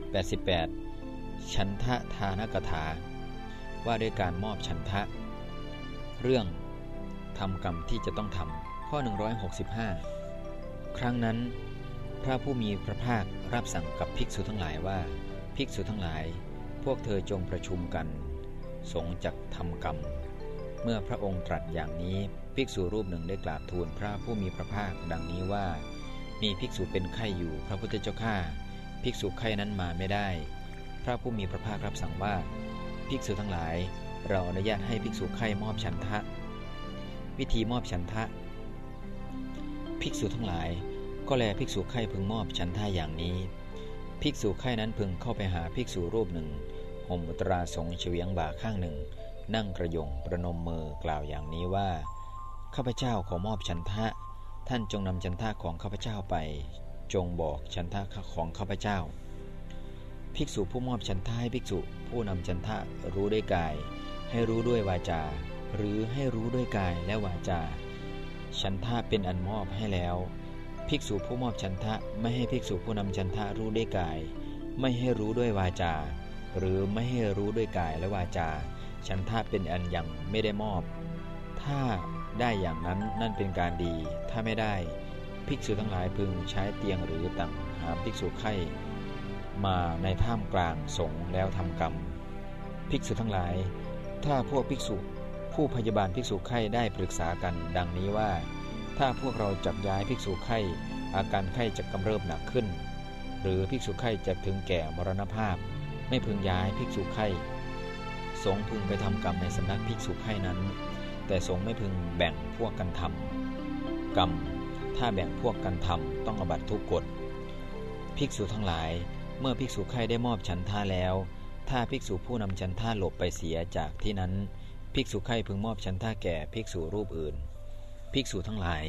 88ชันทะทานกถา ว่าด้วยการมอบชันทะ เรื่องทำกรรมที่จะต้องทำข้อ 165 ครั้งนั้น พระผู้มีพระภาครับสั่งกับภิกษุทั้งหลายว่า ภิกษุทั้งหลาย พวกเธอจงประชุมกัน สงจักทำกรรม เมื่อพระองค์ตรัสอย่างนี้ภิกษุรูปหนึ่งได้กราบทูลพระผู้มีพระภาคดังนี้ว่า มีภิกษุเป็นไข้อยู่พระพุทธเจ้าข้า ภิกษุไข้นั้นมาไม่ได้ พระผู้มีพระภาครับสั่งว่า ภิกษุทั้งหลาย เราอนุญาตให้ภิกษุไข้มอบฉันทะ วิธีมอบฉันทะ ภิกษุทั้งหลาย ก็แลภิกษุไข้พึงมอบฉันทะอย่างนี้ ภิกษุไข้นั้นพึงเข้าไปหาภิกษุรูปหนึ่งห่มอุตราสงเฉียงบ่าข้างหนึ่ง นั่งกระยงประนมมือกล่าวอย่างนี้ว่าข้าพเจ้าขอมอบฉันทะ ท่านจงนำฉันทะของข้าพเจ้าไป จงบอกฉันทะของข้าพเจ้า ภิกษุผู้มอบฉันทะให้ภิกษุ ผู้นำฉันทะรู้ด้วยกาย ให้รู้ด้วยวาจา หรือให้รู้ด้วยกายและวาจา ฉันทะเป็นอันมอบให้แล้ว ภิกษุผู้มอบฉันทะไม่ให้ภิกษุผู้นำฉันทะรู้ด้วยกาย ไม่ให้รู้ด้วยวาจา หรือไม่ให้รู้ด้วยกายและวาจา ฉันทะเป็นอันยังไม่ได้มอบ ถ้าได้อย่างนั้นนั่นเป็นการดี ถ้าไม่ได้ ภิกษุทั้งหลายพึงใช้เตียงหรือต่างหาภิกษุไข่มาในถ้ำกลางสงแล้วทำกรรม ภิกษุทั้งหลาย ถ้าพวกภิกษุผู้พยาบาลภิกษุไข้ได้ปรึกษากันดังนี้ว่า ถ้าพวกเราจับย้ายภิกษุไข้อาการไข้จะกำเริบหนักขึ้น หรือภิกษุไข้จะถึงแก่มรณภาพ ไม่พึงย้ายภิกษุไข้สงพึงไปทำกรรมในสำนักภิกษุไข้นั้น แต่สงไม่พึงแบ่งพวกกันทำกรรม ถ้าแบ่งพวกกันทำต้องอบัตทุกกฎ ภิกษุทั้งหลาย เมื่อภิกษุไข้ได้มอบฉันท่าแล้ว ถ้าภิกษุผู้นำฉันท่าหลบไปเสียจากที่นั้น ภิกษุไข้พึงมอบฉันท่าแก่ภิกษุรูปอื่น ภิกษุทั้งหลาย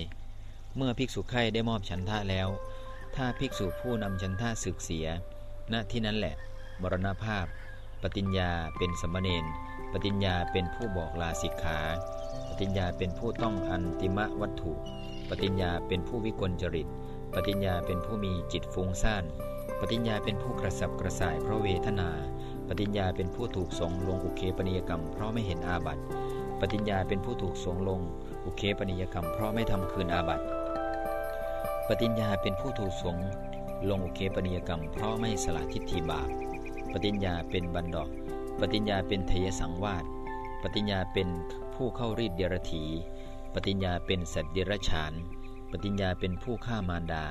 เมื่อภิกษุไข้ได้มอบฉันท่าแล้ว ถ้าภิกษุผู้นำฉันท่าสึกเสีย ณ ที่นั้นแหละ มรณภาพ ปฏิญญาเป็นสมณเณร ปฏิญญาเป็นผู้บอกลาสิกขา ปฏิญญาเป็นผู้ต้องอันติมะวัตถุ ฏิญญาเป็นผู้วิกลจริต ปฏิญญาเป็นผู้มีจิตฟุ้งซ่าน ปฏิญญาเป็นผู้กระสับกระส่ายเพราะเวทนา ปฏิญญาเป็นผู้ถูกสงลงอุเคปนิยกรรมเพราะไม่เห็นอาบัติ ปฏิญญาเป็นผู้ถูกสงลงอุเคปนิยกรรมเพราะไม่ทำคืนอาบัติ ปฏิญญาเป็นผู้ถูกสงลงอุเคปนิยกรรมเพราะไม่สละทิฏฐิบาป ปฏิญญาเป็นบันดอก ปฏิญญาเป็นเทยสังวาสปฏิญญาเป็นผู้เข้ารีดเดรถี ปฏิญญาเป็นสัตว์เดรัจฉาน ปฏิญญาเป็นผู้ฆ่ามารดา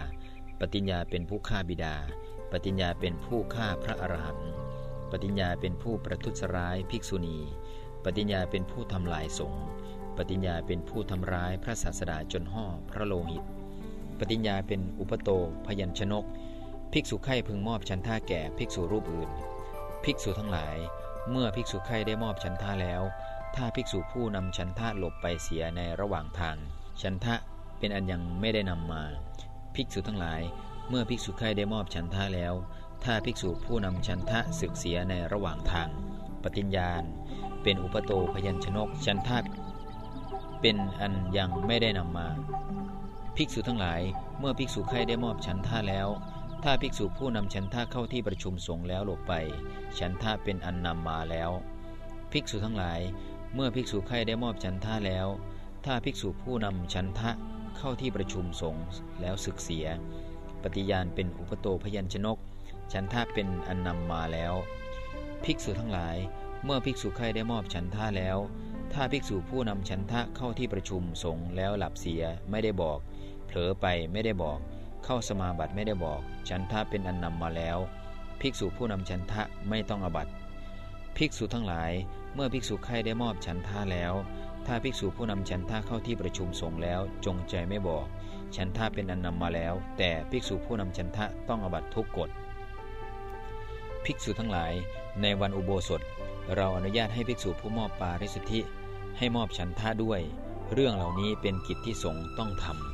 ปฏิญญาเป็นผู้ฆ่าบิดา ปฏิญญาเป็นผู้ฆ่าพระอรหันต์ ปฏิญญาเป็นผู้ประทุษร้ายภิกษุณี ปฏิญญาเป็นผู้ทำลายสงฆ์ ปฏิญญาเป็นผู้ทำร้ายพระศาสดาจนห่อพระโลหิต ปฏิญญาเป็นอุปโตพยัญชนก ภิกษุไข่พึงมอบชันท่าแก่ภิกษุรูปอื่น ภิกษุทั้งหลาย เมื่อภิกษุไข่ได้มอบชันท่าแล้ว ถ้าภิกษุผู้นำชันทะหลบไปเสียในระหว่างทางชันทะเป็นอันยังไม่ได้นำมา ภิกษุทั้งหลาย เมื่อภิกษุใครได้มอบชันทะแล้ว ถ้าภิกษุผู้นำชันทะศึกเสียในระหว่างทาง ปฏิญญาณ เป็นอุปโตพยัญชนกชันทะเป็นอันยังไม่ได้นำมา ภิกษุทั้งหลาย เมื่อภิกษุใครได้มอบชันทะแล้ว ถ้าภิกษุผู้นำชันทะเข้าที่ประชุมสงฆ์แล้วหลบไปชันทะเป็นอันนำมาแล้ว ภิกษุทั้งหลาย เมื่อภิกษุไข่ได้มอบฉันทะแล้ว ถ้าภิกษุผู้นำฉันทะเข้าที่ประชุมสงฆ์แล้วศึกเสีย ปฏิญาณเป็นอุปโตพยัญชนก ฉันทะเป็นอันนำมาแล้ว ภิกษุทั้งหลาย เมื่อภิกษุไข่ได้มอบฉันทะแล้ว ถ้าภิกษุผู้นำฉันทะเข้าที่ประชุมสงฆ์แล้วหลับเสียไม่ได้บอก เผลอไปไม่ได้บอก เข้าสมาบัติไม่ได้บอก ฉันทะเป็นอันนำมาแล้ว ภิกษุผู้นำฉันทะไม่ต้องอบัติ ภิกษุทั้งหลาย เมื่อภิกษุไข้ได้มอบฉันท่าแล้ว ถ้าภิกษุผู้นำฉันท่าเข้าที่ประชุมสงฆ์แล้ว จงใจไม่บอก ฉันท่าเป็นอันนำมาแล้ว แต่ภิกษุผู้นำฉันท่าต้องอบัตทุกกฎ ภิกษุทั้งหลาย ในวันอุโบสถ เราอนุญาตให้ภิกษุผู้มอบปาริสุทธิ ให้มอบฉันท่าด้วย เรื่องเหล่านี้เป็นกิจที่สงฆ์ต้องทำ